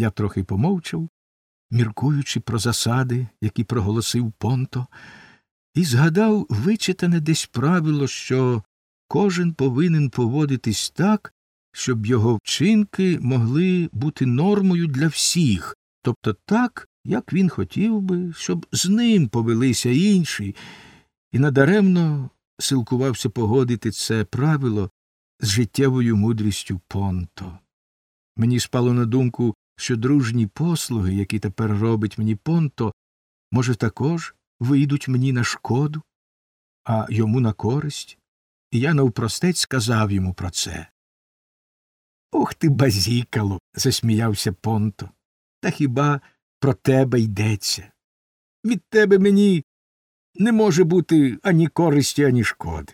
Я трохи помовчав, міркуючи про засади, які проголосив Понто, і згадав вичитане десь правило, що кожен повинен поводитись так, щоб його вчинки могли бути нормою для всіх, тобто так, як він хотів би, щоб з ним повелися інші, і надаремно силкувався погодити це правило з життєвою мудрістю Понто. Мені спало на думку, що дружні послуги, які тепер робить мені Понто, може, також вийдуть мені на шкоду, а йому на користь, і я навпростець сказав йому про це. Ух ти, базікало, засміявся Понто. Та хіба про тебе йдеться? Від тебе мені не може бути ані користі, ані шкоди.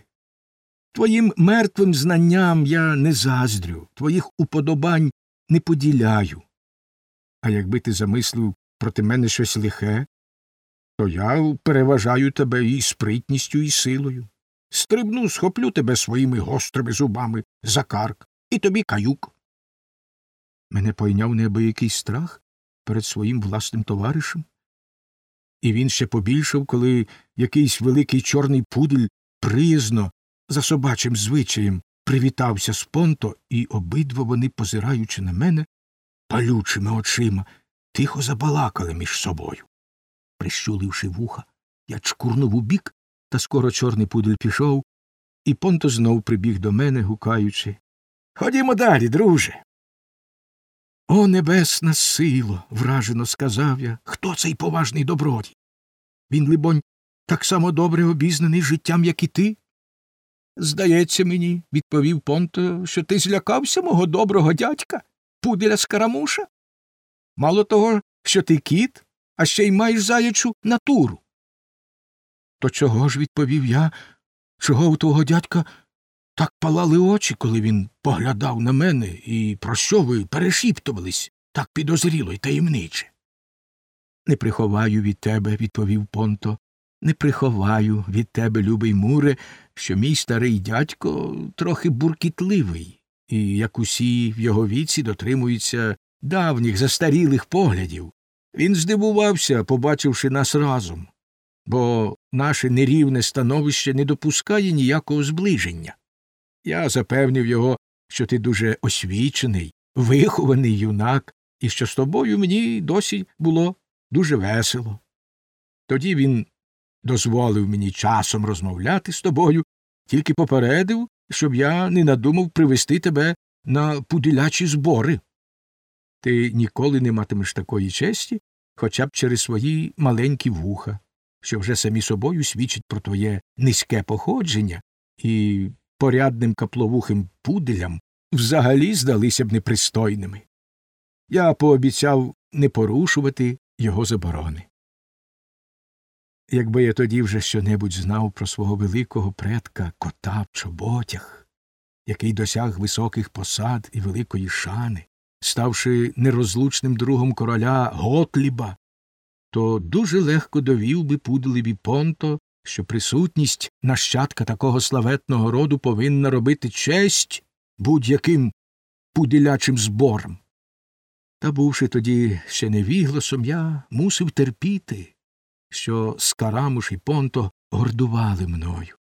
Твоїм мертвим знанням я не заздрю, твоїх уподобань не поділяю. А якби ти замислив проти мене щось лихе, то я переважаю тебе і спритністю, і силою. Стрибну, схоплю тебе своїми гострими зубами за карк, і тобі каюк. Мене пойняв неабиякий страх перед своїм власним товаришем. І він ще побільшав, коли якийсь великий чорний пудель приязно, за собачим звичаєм, привітався з понто, і обидва вони, позираючи на мене, палючими очима, тихо забалакали між собою. Прищуливши вуха, я чкурнув у бік, та скоро чорний пудель пішов, і понто знов прибіг до мене, гукаючи Ходімо далі, друже. О, небесна сило. вражено сказав я. Хто цей поважний добродій? Він, либонь, так само добре обізнаний життям, як і ти? Здається мені, відповів Понто, що ти злякався мого доброго дядька, пуделя скарамуша. Мало того, що ти кіт, а ще й маєш заячу натуру. То чого ж, відповів я, чого у того дядька так палали очі, коли він поглядав на мене, і про що ви перешіптувались так підозріло й таємниче? Не приховаю від тебе, відповів Понто, не приховаю від тебе, любий муре, що мій старий дядько трохи буркітливий, і, як усі в його віці дотримуються давніх застарілих поглядів. Він здивувався, побачивши нас разом, бо наше нерівне становище не допускає ніякого зближення. Я запевнив його, що ти дуже освічений, вихований юнак, і що з тобою мені досі було дуже весело. Тоді він дозволив мені часом розмовляти з тобою, тільки попередив, щоб я не надумав привести тебе на пудилячі збори. Ти ніколи не матимеш такої честі, хоча б через свої маленькі вуха, що вже самі собою свідчить про твоє низьке походження і порядним капловухим пуделям взагалі здалися б непристойними. Я пообіцяв не порушувати його заборони. Якби я тоді вже щонебудь знав про свого великого предка кота в чоботях, який досяг високих посад і великої шани, ставши нерозлучним другом короля Готліба, то дуже легко довів би пуделеві понто що присутність нащадка такого славетного роду повинна робити честь будь-яким пуділячим зборам. Та, бувши тоді ще невігласом, я мусив терпіти, що Скарамуш і Понто гордували мною.